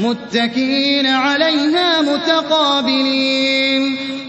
مُّتَّكِئِينَ عَلَيْهَا مُتَقَابِلِينَ.